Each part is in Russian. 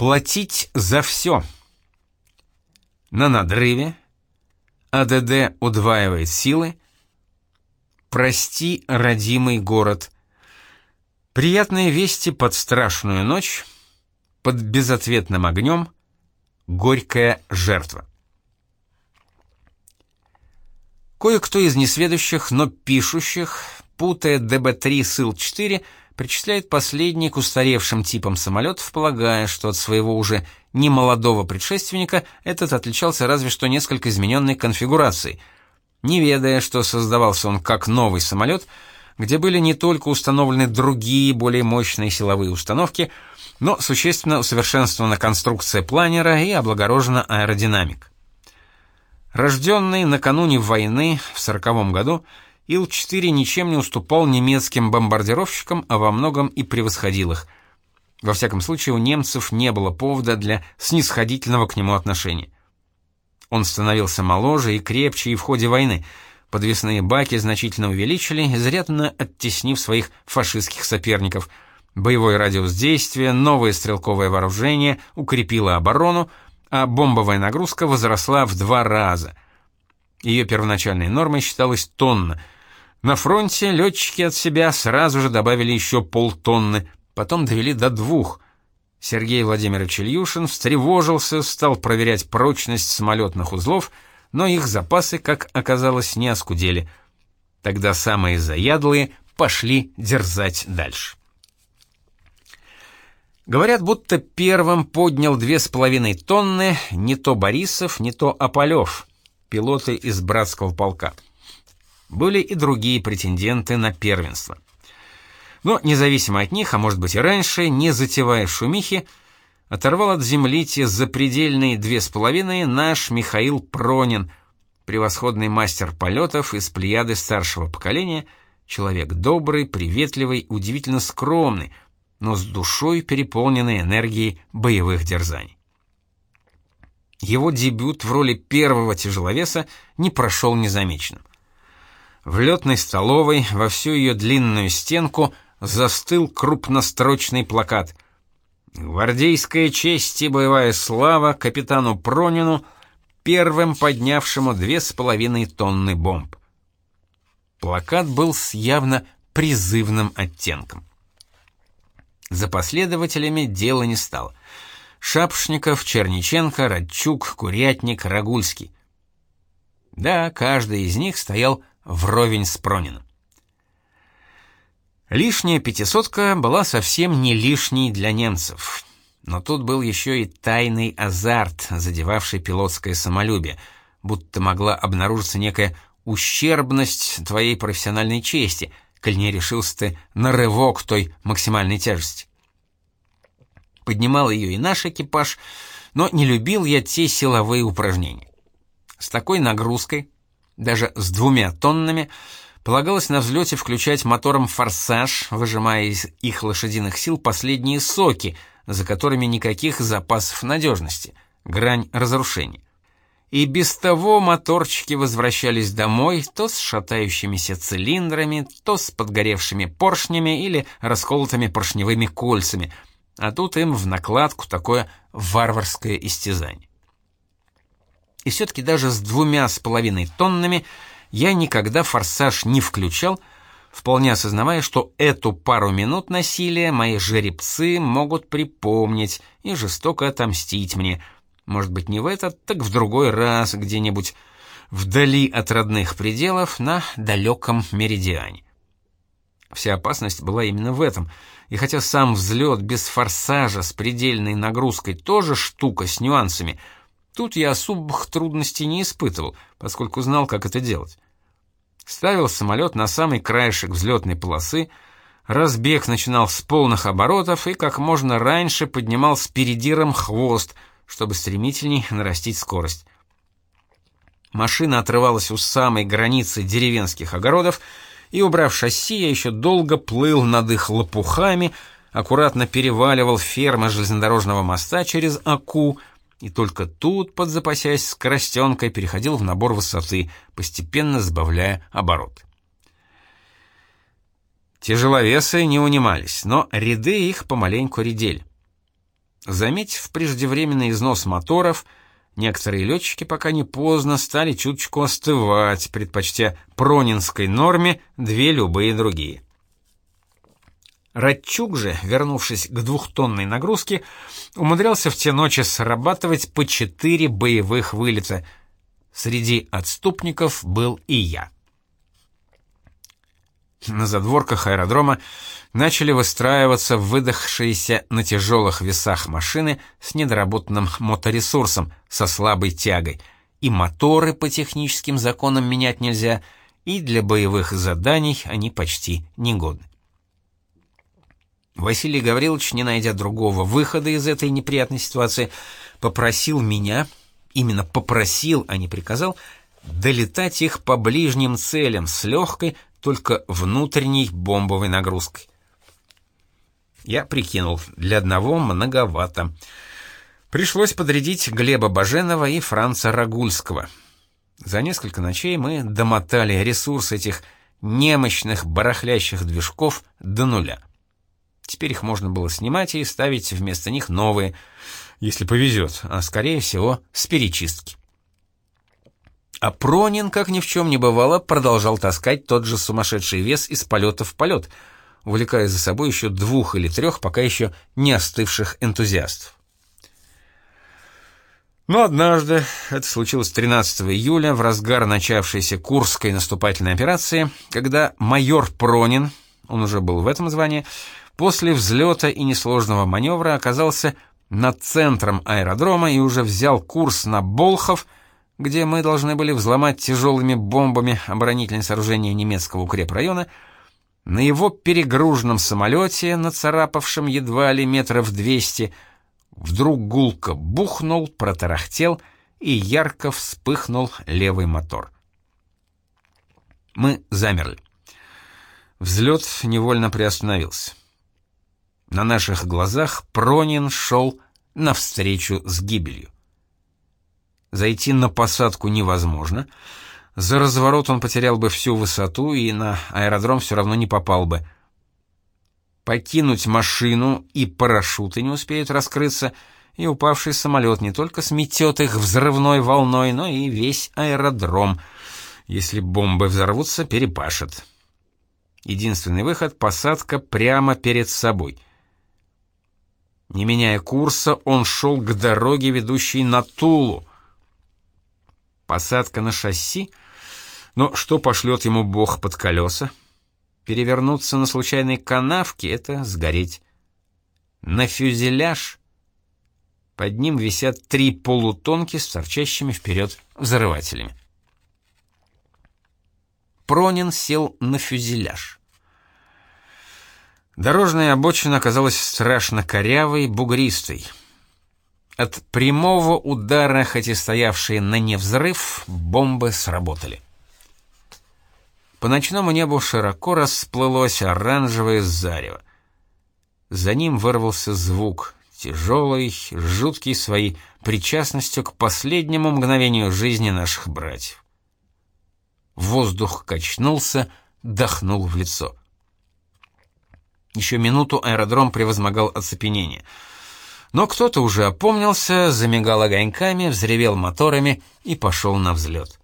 Платить за все. На надрыве. АДД удваивает силы. Прости, родимый город. Приятные вести под страшную ночь. Под безответным огнем. Горькая жертва. Кое-кто из несведущих, но пишущих, путая ДБ-3 с Ил-4, причисляет последний к устаревшим типам самолетов, полагая, что от своего уже немолодого предшественника этот отличался разве что несколько измененной конфигурацией, не ведая, что создавался он как новый самолет, где были не только установлены другие, более мощные силовые установки, но существенно усовершенствована конструкция планера и облагорожена аэродинамика. Рожденный накануне войны в сороковом году, Ил-4 ничем не уступал немецким бомбардировщикам, а во многом и превосходил их. Во всяком случае, у немцев не было повода для снисходительного к нему отношения. Он становился моложе и крепче и в ходе войны. Подвесные баки значительно увеличили, изрядно оттеснив своих фашистских соперников. Боевой радиус действия, новое стрелковое вооружение укрепило оборону, а бомбовая нагрузка возросла в два раза. Ее первоначальной нормой считалась тонна. На фронте летчики от себя сразу же добавили еще полтонны, потом довели до двух. Сергей Владимирович Ильюшин встревожился, стал проверять прочность самолетных узлов, но их запасы, как оказалось, не оскудели. Тогда самые заядлые пошли дерзать дальше. Говорят, будто первым поднял две с половиной тонны не то Борисов, не то Ополев, пилоты из братского полка. Были и другие претенденты на первенство. Но независимо от них, а может быть и раньше, не затевая шумихи, оторвал от земли те запредельные две с половиной наш Михаил Пронин, превосходный мастер полетов из плеяды старшего поколения, человек добрый, приветливый, удивительно скромный — но с душой переполненной энергией боевых дерзаний. Его дебют в роли первого тяжеловеса не прошел незамеченным. В летной столовой во всю ее длинную стенку застыл крупнострочный плакат «Гвардейская честь и боевая слава капитану Пронину, первым поднявшему две с половиной тонны бомб». Плакат был с явно призывным оттенком. За последователями дело не стало. Шапшников, Черниченко, Радчук, Курятник, Рагульский. Да, каждый из них стоял вровень с Прониным. Лишняя пятисотка была совсем не лишней для немцев. Но тут был еще и тайный азарт, задевавший пилотское самолюбие, будто могла обнаружиться некая ущербность твоей профессиональной чести — коль не решился ты на рывок той максимальной тяжести. Поднимал ее и наш экипаж, но не любил я те силовые упражнения. С такой нагрузкой, даже с двумя тоннами, полагалось на взлете включать мотором форсаж, выжимая из их лошадиных сил последние соки, за которыми никаких запасов надежности, грань разрушения. И без того моторчики возвращались домой то с шатающимися цилиндрами, то с подгоревшими поршнями или расколотыми поршневыми кольцами, а тут им в накладку такое варварское истязание. И все-таки даже с двумя с половиной тоннами я никогда форсаж не включал, вполне осознавая, что эту пару минут насилия мои жеребцы могут припомнить и жестоко отомстить мне — может быть, не в этот, так в другой раз где-нибудь вдали от родных пределов на далеком меридиане. Вся опасность была именно в этом, и хотя сам взлет без форсажа с предельной нагрузкой тоже штука с нюансами, тут я особых трудностей не испытывал, поскольку знал, как это делать. Ставил самолет на самый краешек взлетной полосы, разбег начинал с полных оборотов и как можно раньше поднимал с передиром хвост — чтобы стремительней нарастить скорость. Машина отрывалась у самой границы деревенских огородов, и, убрав шасси, я еще долго плыл над их лопухами, аккуратно переваливал фермы железнодорожного моста через Аку, и только тут, подзапасясь скоростенкой, переходил в набор высоты, постепенно сбавляя оборот. Тяжеловесы не унимались, но ряды их помаленьку редели. Заметив преждевременный износ моторов, некоторые летчики пока не поздно стали чуточку остывать, предпочтя пронинской норме две любые другие. Радчук же, вернувшись к двухтонной нагрузке, умудрялся в те ночи срабатывать по четыре боевых вылета. Среди отступников был и я. На задворках аэродрома начали выстраиваться выдохшиеся на тяжелых весах машины с недоработанным моторесурсом, со слабой тягой. И моторы по техническим законам менять нельзя, и для боевых заданий они почти негодны. Василий Гаврилович, не найдя другого выхода из этой неприятной ситуации, попросил меня, именно попросил, а не приказал, долетать их по ближним целям с легкой, только внутренней бомбовой нагрузкой. Я прикинул, для одного многовато. Пришлось подрядить Глеба Баженова и Франца Рагульского. За несколько ночей мы домотали ресурс этих немощных барахлящих движков до нуля. Теперь их можно было снимать и ставить вместо них новые, если повезет, а скорее всего с перечистки. А Пронин, как ни в чем не бывало, продолжал таскать тот же сумасшедший вес из полета в полет, увлекая за собой еще двух или трех пока еще не остывших энтузиастов. Но однажды, это случилось 13 июля, в разгар начавшейся Курской наступательной операции, когда майор Пронин, он уже был в этом звании, после взлета и несложного маневра оказался над центром аэродрома и уже взял курс на Болхов, где мы должны были взломать тяжелыми бомбами оборонительное сооружение немецкого укрепрайона, на его перегруженном самолете, нацарапавшем едва ли метров двести, вдруг гулко бухнул, протарахтел и ярко вспыхнул левый мотор. Мы замерли. Взлет невольно приостановился. На наших глазах Пронин шел навстречу с гибелью. Зайти на посадку невозможно. За разворот он потерял бы всю высоту и на аэродром все равно не попал бы. Покинуть машину и парашюты не успеют раскрыться, и упавший самолет не только сметет их взрывной волной, но и весь аэродром. Если бомбы взорвутся, перепашет. Единственный выход — посадка прямо перед собой — не меняя курса, он шел к дороге, ведущей на Тулу. Посадка на шасси? Но что пошлет ему Бог под колеса? Перевернуться на случайной канавке — это сгореть. На фюзеляж под ним висят три полутонки с торчащими вперед взрывателями. Пронин сел на фюзеляж. Дорожная обочина оказалась страшно корявой, бугристой. От прямого удара, хоть и стоявшие на невзрыв, бомбы сработали. По ночному небу широко расплылось оранжевое зарево. За ним вырвался звук, тяжелый, жуткий своей причастностью к последнему мгновению жизни наших братьев. Воздух качнулся, дохнул в лицо. Еще минуту аэродром превозмогал оцепенение. Но кто-то уже опомнился, замигал огоньками, взревел моторами и пошел на взлет.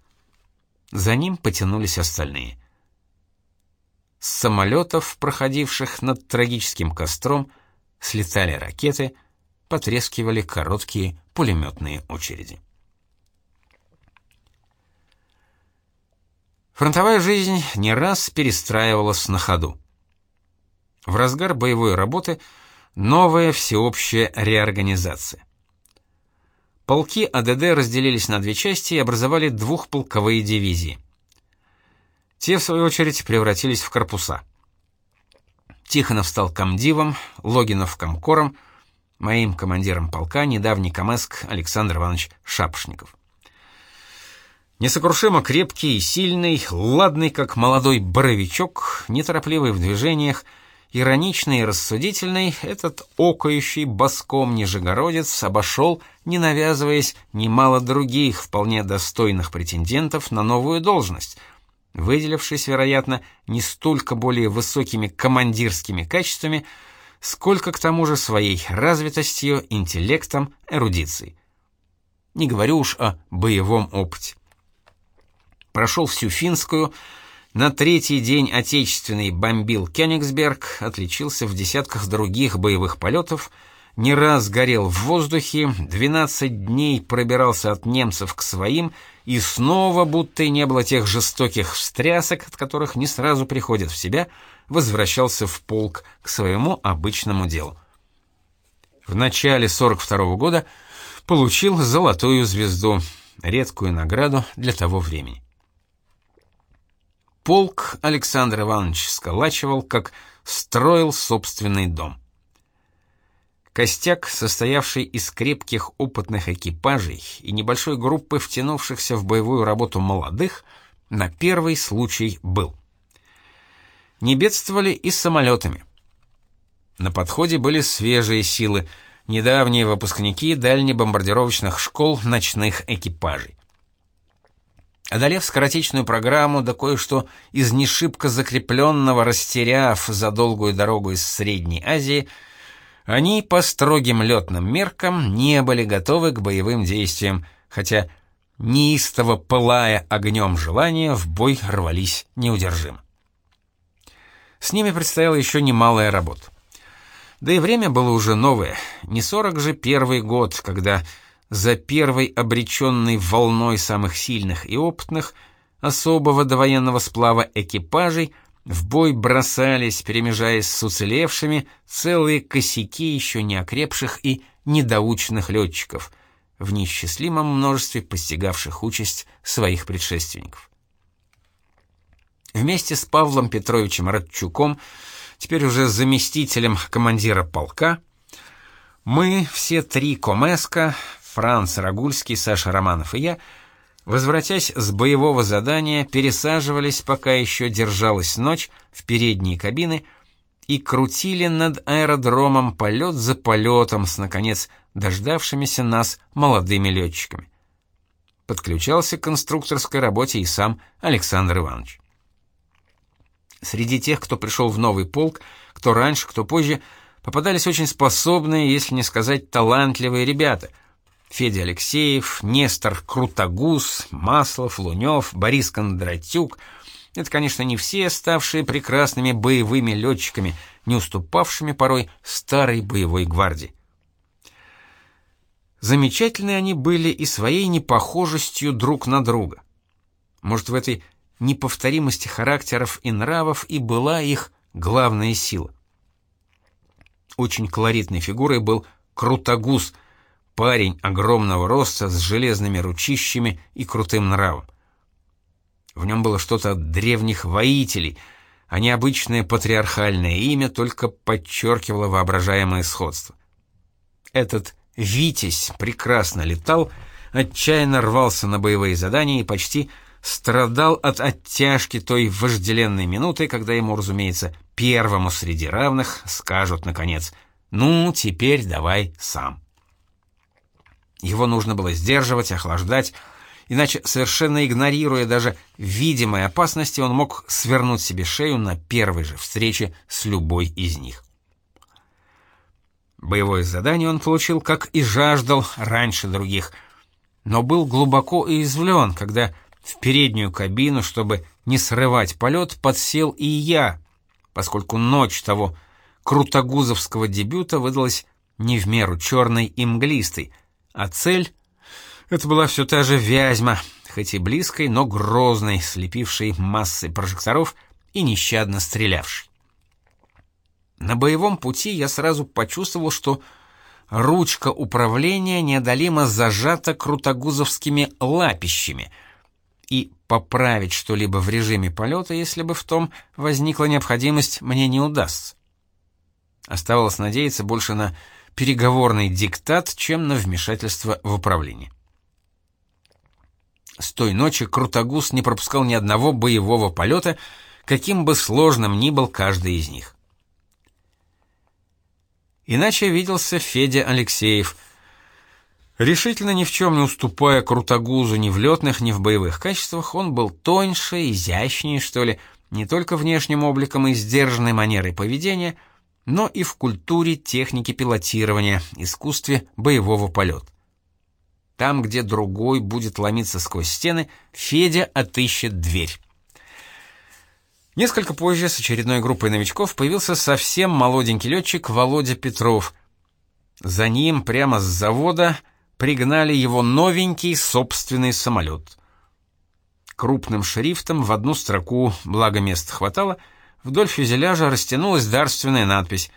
За ним потянулись остальные. С самолетов, проходивших над трагическим костром, слетали ракеты, потрескивали короткие пулеметные очереди. Фронтовая жизнь не раз перестраивалась на ходу. В разгар боевой работы новая всеобщая реорганизация. Полки АДД разделились на две части и образовали двухполковые дивизии. Те, в свою очередь, превратились в корпуса. Тихонов стал комдивом, Логинов — комкором, моим командиром полка недавний камэск Александр Иванович Шапошников. Несокрушимо крепкий и сильный, ладный, как молодой боровичок, неторопливый в движениях — Ироничный и рассудительный, этот окающий боском нижегородец обошел, не навязываясь, немало других вполне достойных претендентов на новую должность, выделившись, вероятно, не столько более высокими командирскими качествами, сколько к тому же своей развитостью, интеллектом, эрудицией. Не говорю уж о боевом опыте. Прошел всю финскую, на третий день Отечественный бомбил Кёнигсберг, отличился в десятках других боевых полетов, не раз горел в воздухе, 12 дней пробирался от немцев к своим, и снова, будто и не было тех жестоких встрясок, от которых не сразу приходит в себя, возвращался в полк к своему обычному делу. В начале 42 -го года получил золотую звезду, редкую награду для того времени. Полк Александр Иванович сколачивал, как строил собственный дом. Костяк, состоявший из крепких опытных экипажей и небольшой группы втянувшихся в боевую работу молодых, на первый случай был. Не бедствовали и самолетами. На подходе были свежие силы, недавние выпускники дальнебомбардировочных школ ночных экипажей. Одолев скоротечную программу, да кое-что из нешибко закрепленного растеряв за долгую дорогу из Средней Азии, они по строгим летным меркам не были готовы к боевым действиям, хотя неистово пылая огнем желания, в бой рвались неудержимо. С ними предстояла еще немалая работа. Да и время было уже новое, не сорок же первый год, когда за первой обреченной волной самых сильных и опытных особого довоенного сплава экипажей в бой бросались, перемежаясь с уцелевшими, целые косяки еще не окрепших и недоученных летчиков, в неисчислимом множестве постигавших участь своих предшественников. Вместе с Павлом Петровичем Радчуком, теперь уже заместителем командира полка, мы, все три Комеска, Франц Рагульский, Саша Романов и я, возвратясь с боевого задания, пересаживались, пока еще держалась ночь, в передние кабины и крутили над аэродромом полет за полетом с, наконец, дождавшимися нас молодыми летчиками. Подключался к конструкторской работе и сам Александр Иванович. Среди тех, кто пришел в новый полк, кто раньше, кто позже, попадались очень способные, если не сказать талантливые ребята — Федя Алексеев, Нестор Крутогуз, Маслов, Лунев, Борис Кондратюк — это, конечно, не все ставшие прекрасными боевыми летчиками, не уступавшими порой старой боевой гвардии. Замечательные они были и своей непохожестью друг на друга. Может, в этой неповторимости характеров и нравов и была их главная сила. Очень колоритной фигурой был Крутогуз — Парень огромного роста, с железными ручищами и крутым нравом. В нем было что-то от древних воителей, а необычное патриархальное имя только подчеркивало воображаемое сходство. Этот «Витязь» прекрасно летал, отчаянно рвался на боевые задания и почти страдал от оттяжки той вожделенной минуты, когда ему, разумеется, первому среди равных скажут, наконец, «Ну, теперь давай сам». Его нужно было сдерживать, охлаждать, иначе, совершенно игнорируя даже видимые опасности, он мог свернуть себе шею на первой же встрече с любой из них. Боевое задание он получил, как и жаждал раньше других, но был глубоко уязвлен, когда в переднюю кабину, чтобы не срывать полет, подсел и я, поскольку ночь того крутогузовского дебюта выдалась не в меру черной и мглистой — а цель — это была все та же Вязьма, хоть и близкой, но грозной, слепившей массой прожекторов и нещадно стрелявшей. На боевом пути я сразу почувствовал, что ручка управления неодолимо зажата крутогузовскими лапищами, и поправить что-либо в режиме полета, если бы в том возникла необходимость, мне не удастся. Оставалось надеяться больше на переговорный диктат, чем на вмешательство в управление. С той ночи Крутогуз не пропускал ни одного боевого полета, каким бы сложным ни был каждый из них. Иначе виделся Федя Алексеев. Решительно ни в чем не уступая Крутогузу ни в летных, ни в боевых качествах, он был тоньше, изящнее, что ли, не только внешним обликом и сдержанной манерой поведения — но и в культуре техники пилотирования, искусстве боевого полета. Там, где другой будет ломиться сквозь стены, Федя отыщет дверь. Несколько позже с очередной группой новичков появился совсем молоденький летчик Володя Петров. За ним прямо с завода пригнали его новенький собственный самолет. Крупным шрифтом в одну строку, благо места хватало, вдоль фюзеляжа растянулась дарственная надпись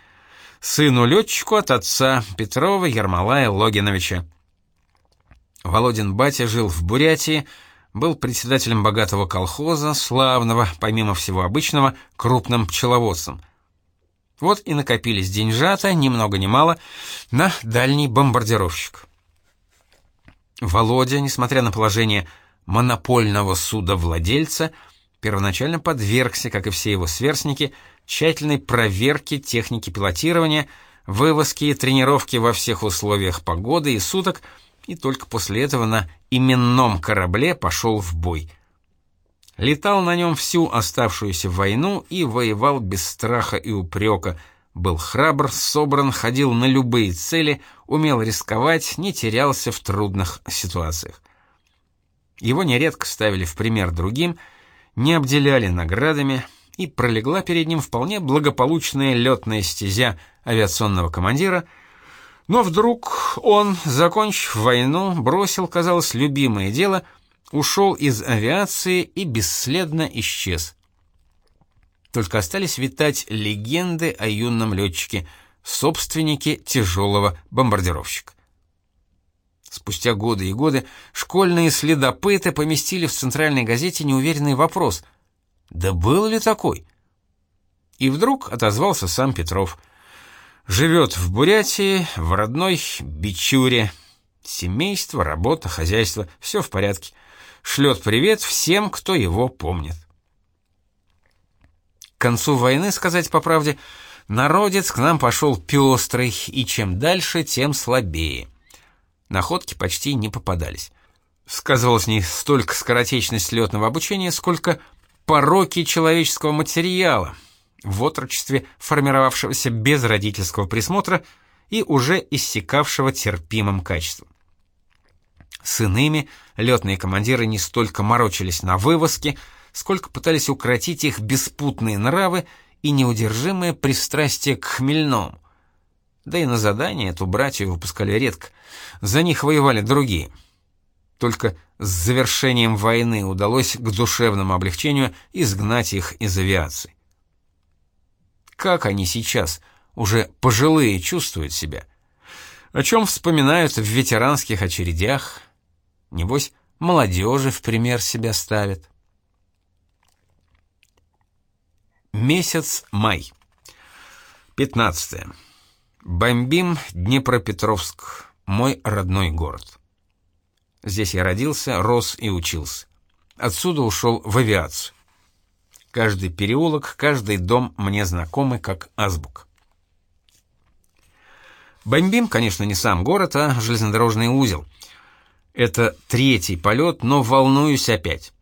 «Сыну-летчику от отца Петрова Ермолая Логиновича». Володин батя жил в Бурятии, был председателем богатого колхоза, славного, помимо всего обычного, крупным пчеловодцем. Вот и накопились деньжата, ни много ни мало, на дальний бомбардировщик. Володя, несмотря на положение монопольного судовладельца, первоначально подвергся, как и все его сверстники, тщательной проверке техники пилотирования, вывозки и тренировки во всех условиях погоды и суток — и только после этого на именном корабле пошел в бой. Летал на нем всю оставшуюся войну и воевал без страха и упрека, был храбр, собран, ходил на любые цели, умел рисковать, не терялся в трудных ситуациях. Его нередко ставили в пример другим, не обделяли наградами, и пролегла перед ним вполне благополучная летная стезя авиационного командира — но вдруг он, закончив войну, бросил, казалось, любимое дело, ушел из авиации и бесследно исчез. Только остались витать легенды о юном летчике, собственнике тяжелого бомбардировщика. Спустя годы и годы школьные следопыты поместили в центральной газете неуверенный вопрос: "Да был ли такой?" И вдруг отозвался сам Петров – Живет в Бурятии, в родной Бичуре. Семейство, работа, хозяйство — все в порядке. Шлет привет всем, кто его помнит. К концу войны, сказать по правде, народец к нам пошел пестрый, и чем дальше, тем слабее. Находки почти не попадались. Сказывалась не столько скоротечность летного обучения, сколько пороки человеческого материала — в отрочестве формировавшегося без родительского присмотра и уже иссякавшего терпимым качеством. С иными летные командиры не столько морочились на вывозке, сколько пытались укротить их беспутные нравы и неудержимое пристрастие к хмельному. Да и на задание эту братью выпускали редко, за них воевали другие. Только с завершением войны удалось к душевному облегчению изгнать их из авиации. Как они сейчас, уже пожилые, чувствуют себя? О чем вспоминают в ветеранских очередях? Небось, молодежи в пример себя ставят. Месяц май. 15. Бомбим Днепропетровск, мой родной город. Здесь я родился, рос и учился. Отсюда ушел в авиацию. Каждый переулок, каждый дом мне знакомы как азбук. Бомбим, конечно, не сам город, а железнодорожный узел. Это третий полет, но волнуюсь опять.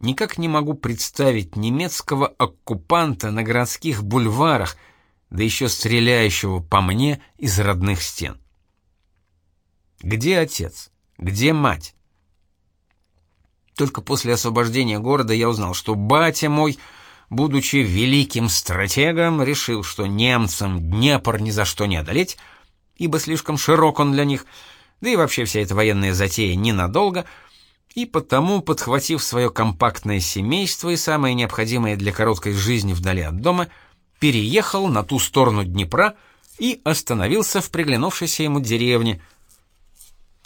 Никак не могу представить немецкого оккупанта на городских бульварах, да еще стреляющего по мне из родных стен. Где отец? Где мать? Только после освобождения города я узнал, что батя мой, будучи великим стратегом, решил, что немцам Днепр ни за что не одолеть, ибо слишком широк он для них, да и вообще вся эта военная затея ненадолго, и потому, подхватив свое компактное семейство и самое необходимое для короткой жизни вдали от дома, переехал на ту сторону Днепра и остановился в приглянувшейся ему деревне.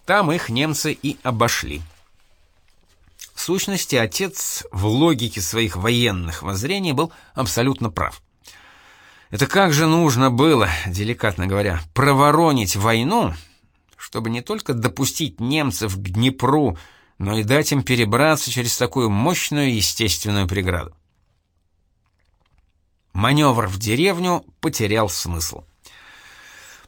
Там их немцы и обошли. В сущности, отец в логике своих военных воззрений был абсолютно прав. Это как же нужно было, деликатно говоря, проворонить войну, чтобы не только допустить немцев к Днепру, но и дать им перебраться через такую мощную естественную преграду. Маневр в деревню потерял смысл.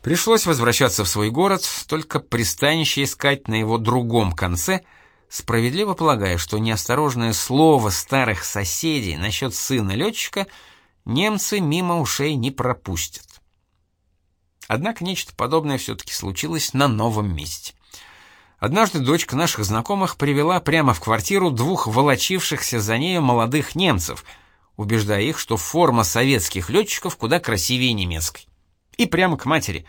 Пришлось возвращаться в свой город, только пристанище искать на его другом конце — справедливо полагая, что неосторожное слово старых соседей насчет сына летчика немцы мимо ушей не пропустят. Однако нечто подобное все-таки случилось на новом месте. Однажды дочка наших знакомых привела прямо в квартиру двух волочившихся за нею молодых немцев, убеждая их, что форма советских летчиков куда красивее немецкой. И прямо к матери.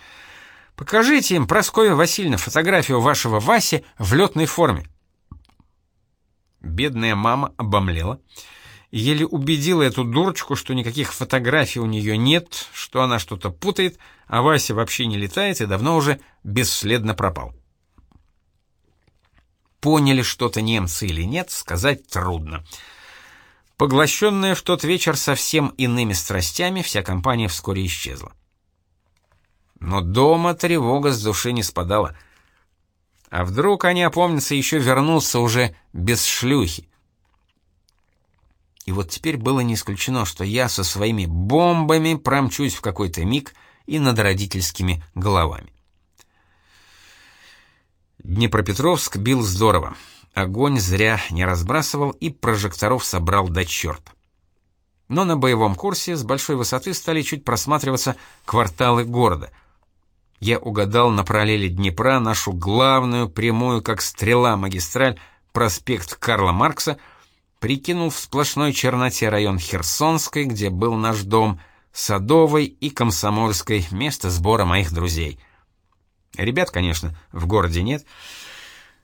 «Покажите им, Прасковья Васильевна, фотографию вашего Васи в летной форме». Бедная мама обомлела еле убедила эту дурочку, что никаких фотографий у нее нет, что она что-то путает, а Вася вообще не летает и давно уже бесследно пропал. Поняли что-то немцы или нет, сказать трудно. Поглощенная в тот вечер совсем иными страстями, вся компания вскоре исчезла. Но дома тревога с души не спадала. А вдруг они опомнятся еще вернутся уже без шлюхи? И вот теперь было не исключено, что я со своими бомбами промчусь в какой-то миг и над родительскими головами. Днепропетровск бил здорово. Огонь зря не разбрасывал и прожекторов собрал до черта. Но на боевом курсе с большой высоты стали чуть просматриваться кварталы города. Я угадал на параллели Днепра нашу главную прямую, как стрела, магистраль, проспект Карла Маркса — прикинул в сплошной черноте район Херсонской, где был наш дом, Садовой и Комсомольской, место сбора моих друзей. Ребят, конечно, в городе нет.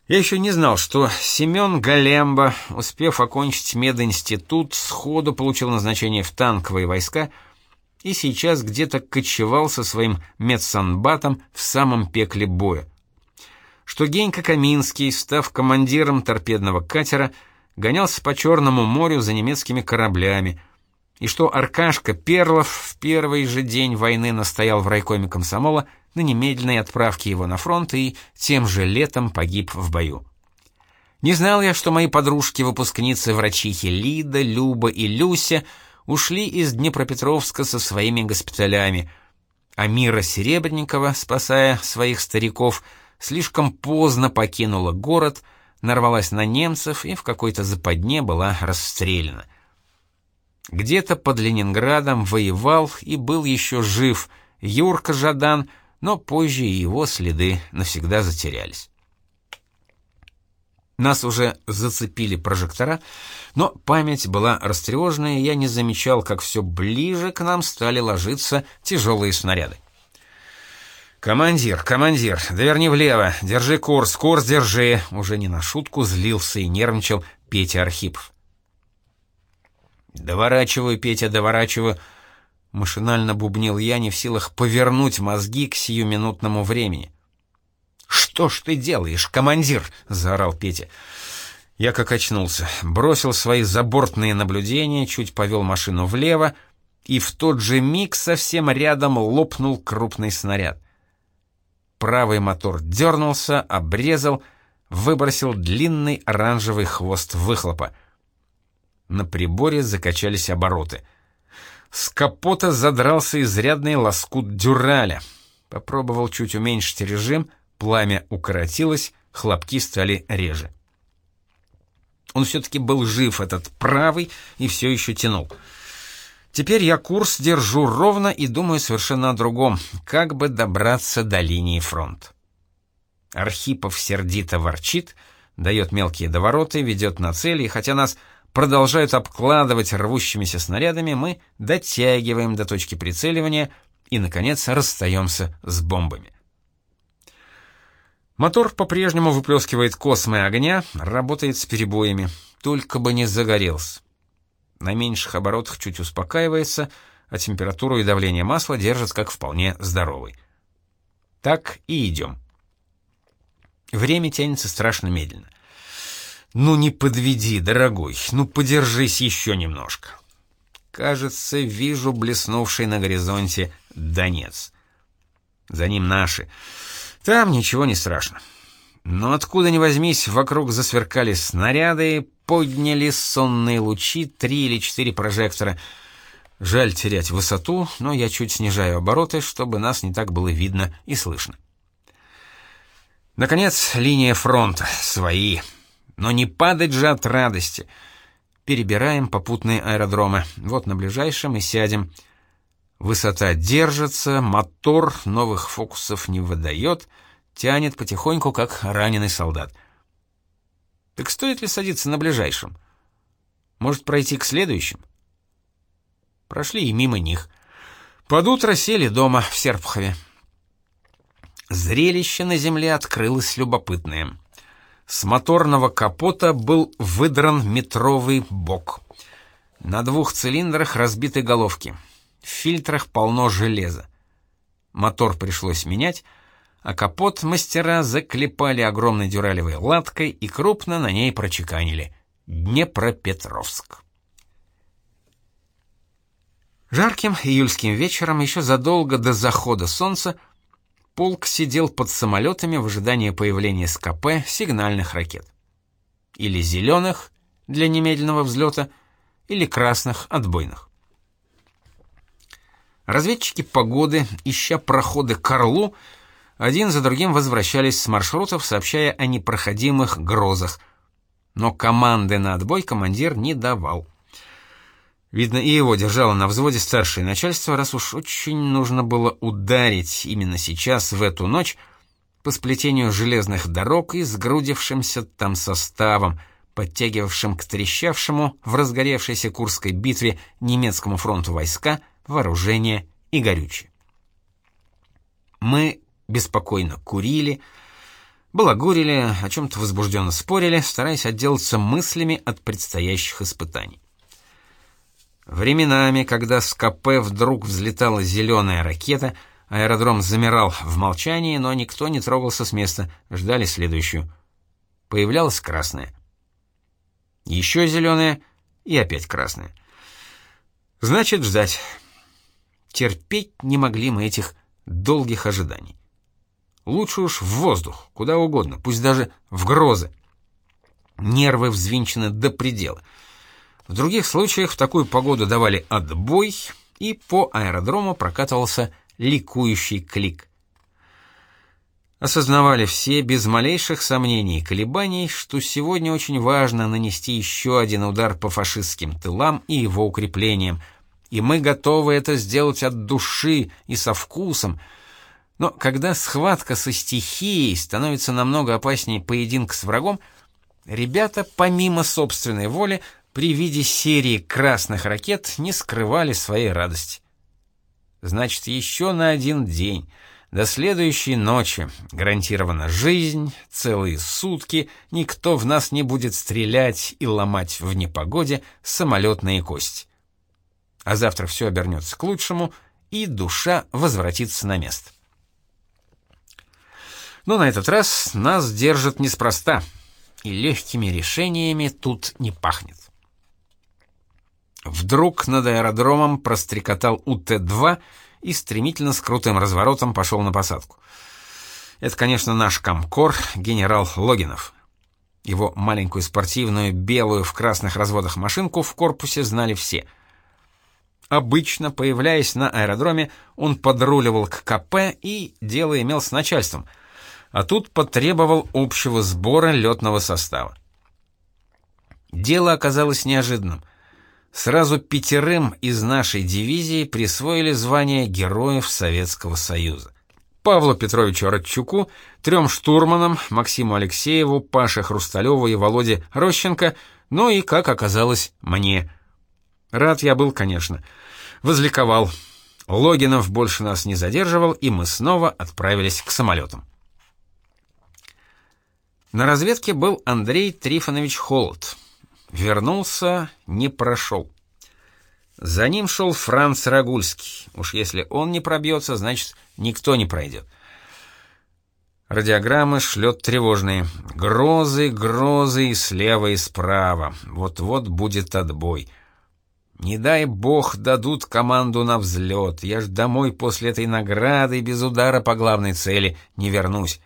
Я еще не знал, что Семен Галемба, успев окончить мединститут, сходу получил назначение в танковые войска и сейчас где-то кочевал со своим медсанбатом в самом пекле боя. Что Генька Каминский, став командиром торпедного катера, гонялся по Черному морю за немецкими кораблями, и что Аркашка Перлов в первый же день войны настоял в райкоме комсомола на немедленной отправке его на фронт и тем же летом погиб в бою. Не знал я, что мои подружки-выпускницы врачихи Лида, Люба и Люся ушли из Днепропетровска со своими госпиталями, а Мира Серебренникова, спасая своих стариков, слишком поздно покинула город — нарвалась на немцев и в какой-то западне была расстреляна. Где-то под Ленинградом воевал и был еще жив Юрка Жадан, но позже его следы навсегда затерялись. Нас уже зацепили прожектора, но память была растревоженная, и я не замечал, как все ближе к нам стали ложиться тяжелые снаряды. «Командир, командир, доверни влево, держи курс, курс держи!» Уже не на шутку злился и нервничал Петя Архипов. «Доворачиваю, Петя, доворачиваю!» Машинально бубнил я, не в силах повернуть мозги к сиюминутному времени. «Что ж ты делаешь, командир?» — заорал Петя. Я как очнулся, бросил свои забортные наблюдения, чуть повел машину влево, и в тот же миг совсем рядом лопнул крупный снаряд. Правый мотор дернулся, обрезал, выбросил длинный оранжевый хвост выхлопа. На приборе закачались обороты. С капота задрался изрядный лоскут дюраля. Попробовал чуть уменьшить режим, пламя укоротилось, хлопки стали реже. Он все-таки был жив, этот правый, и все еще тянул. Теперь я курс держу ровно и думаю совершенно о другом, как бы добраться до линии фронта. Архипов сердито ворчит, дает мелкие довороты, ведет на цель, и хотя нас продолжают обкладывать рвущимися снарядами, мы дотягиваем до точки прицеливания и, наконец, расстаемся с бомбами. Мотор по-прежнему выплескивает космы огня, работает с перебоями, только бы не загорелся на меньших оборотах чуть успокаивается, а температуру и давление масла держит как вполне здоровый. Так и идем. Время тянется страшно медленно. Ну не подведи, дорогой, ну подержись еще немножко. Кажется, вижу блеснувший на горизонте Донец. За ним наши. Там ничего не страшно. Но откуда ни возьмись, вокруг засверкали снаряды, подняли сонные лучи три или четыре прожектора. Жаль терять высоту, но я чуть снижаю обороты, чтобы нас не так было видно и слышно. Наконец, линия фронта. Свои. Но не падать же от радости. перебираем попутные аэродромы. Вот на ближайшем и сядем. Высота держится, мотор новых фокусов не выдает, тянет потихоньку, как раненый солдат. Так стоит ли садиться на ближайшем? Может, пройти к следующим? Прошли и мимо них. Под утро сели дома в Серпухове. Зрелище на земле открылось любопытное. С моторного капота был выдран метровый бок. На двух цилиндрах разбиты головки. В фильтрах полно железа. Мотор пришлось менять, а капот мастера заклепали огромной дюралевой латкой и крупно на ней прочеканили «Днепропетровск». Жарким июльским вечером, еще задолго до захода солнца, полк сидел под самолетами в ожидании появления с КП сигнальных ракет. Или зеленых для немедленного взлета, или красных отбойных. Разведчики погоды, ища проходы к Орлу, один за другим возвращались с маршрутов, сообщая о непроходимых грозах. Но команды на отбой командир не давал. Видно, и его держало на взводе старшее начальство, раз уж очень нужно было ударить именно сейчас, в эту ночь, по сплетению железных дорог и сгрудившимся там составом, подтягивавшим к трещавшему в разгоревшейся Курской битве немецкому фронту войска, вооружение и горючее. Мы беспокойно курили, балагурили, о чем-то возбужденно спорили, стараясь отделаться мыслями от предстоящих испытаний. Временами, когда с КП вдруг взлетала зеленая ракета, аэродром замирал в молчании, но никто не трогался с места, ждали следующую. Появлялась красная. Еще зеленая и опять красная. Значит, ждать. Терпеть не могли мы этих долгих ожиданий. Лучше уж в воздух, куда угодно, пусть даже в грозы. Нервы взвинчены до предела — в других случаях в такую погоду давали отбой, и по аэродрому прокатывался ликующий клик. Осознавали все без малейших сомнений и колебаний, что сегодня очень важно нанести еще один удар по фашистским тылам и его укреплениям, и мы готовы это сделать от души и со вкусом. Но когда схватка со стихией становится намного опаснее поединка с врагом, ребята помимо собственной воли при виде серии красных ракет не скрывали своей радости. Значит, еще на один день, до следующей ночи, гарантирована жизнь, целые сутки, никто в нас не будет стрелять и ломать в непогоде самолетные кости. А завтра все обернется к лучшему, и душа возвратится на место. Но на этот раз нас держат неспроста, и легкими решениями тут не пахнет. Вдруг над аэродромом прострекотал УТ-2 и стремительно с крутым разворотом пошел на посадку. Это, конечно, наш комкор, генерал Логинов. Его маленькую спортивную белую в красных разводах машинку в корпусе знали все. Обычно, появляясь на аэродроме, он подруливал к КП и дело имел с начальством, а тут потребовал общего сбора летного состава. Дело оказалось неожиданным сразу пятерым из нашей дивизии присвоили звание Героев Советского Союза. Павлу Петровичу Радчуку, трем штурманам, Максиму Алексееву, Паше Хрусталеву и Володе Рощенко, ну и, как оказалось, мне. Рад я был, конечно. Возликовал. Логинов больше нас не задерживал, и мы снова отправились к самолетам. На разведке был Андрей Трифонович Холод. Вернулся, не прошел. За ним шел Франц Рагульский. Уж если он не пробьется, значит, никто не пройдет. Радиограммы шлет тревожные. Грозы, грозы и слева, и справа. Вот-вот будет отбой. Не дай бог дадут команду на взлет. Я ж домой после этой награды без удара по главной цели не вернусь.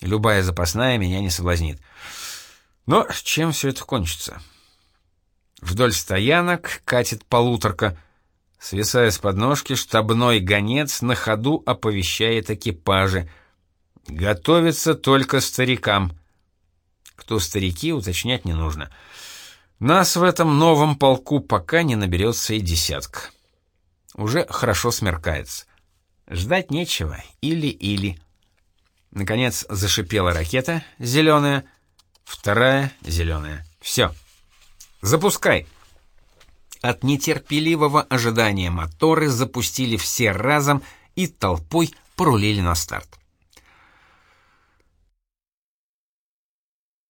Любая запасная меня не соблазнит. Но чем все это кончится? Вдоль стоянок катит полуторка. Свисая с подножки, штабной гонец на ходу оповещает экипажи. Готовится только старикам. Кто старики, уточнять не нужно. Нас в этом новом полку пока не наберется и десятка. Уже хорошо смеркается. Ждать нечего, или-или. Наконец зашипела ракета, зеленая, вторая зеленая. Все. Запускай. От нетерпеливого ожидания моторы запустили все разом и толпой порулили на старт.